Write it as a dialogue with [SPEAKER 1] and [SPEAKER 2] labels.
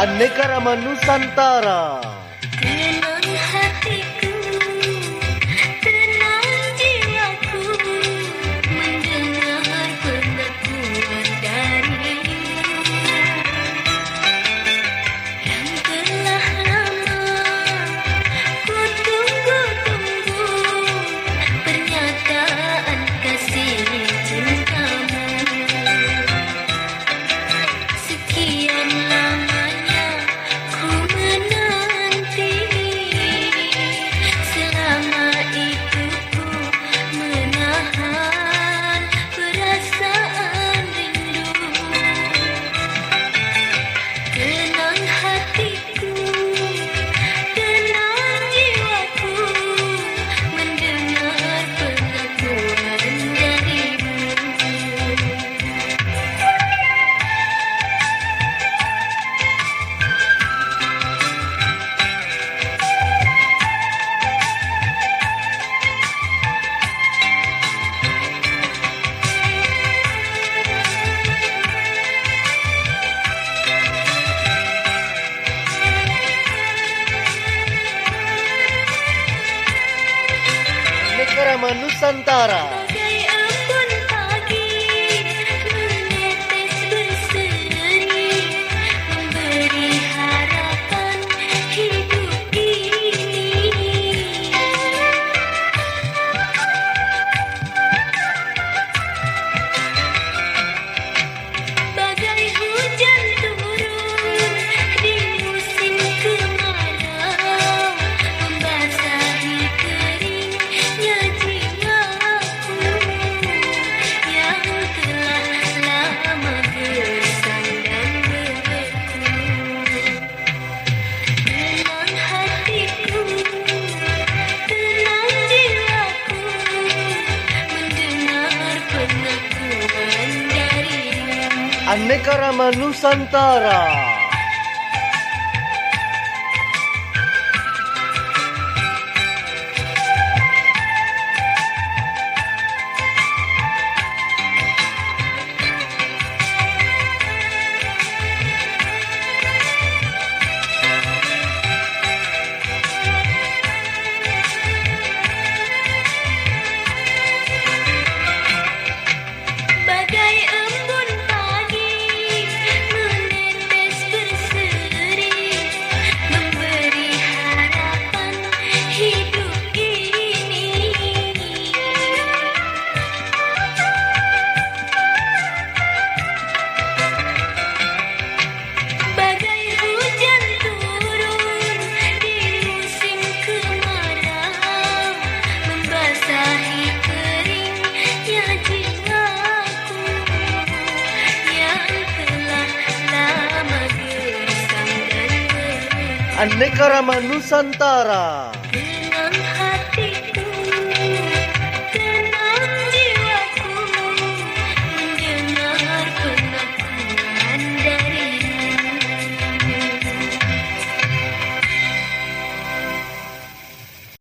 [SPEAKER 1] ಅನ್ನಿಕರಮನ್ನು ಸಂತಾರ. Manusanthara.
[SPEAKER 2] Aneka Rama Nusantara. Aneka Rama Nusantara.